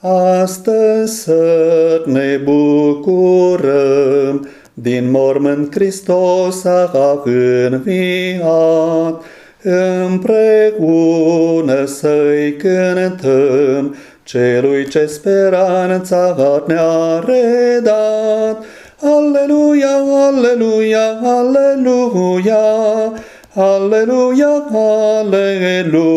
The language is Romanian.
Astăzi să ne bucurăm, din mormânt Hristos a înviat, împreună să-i cântăm, celui ce speranța ne-a redat. Aleluia, aleluia, aleluia, aleluia, aleluia.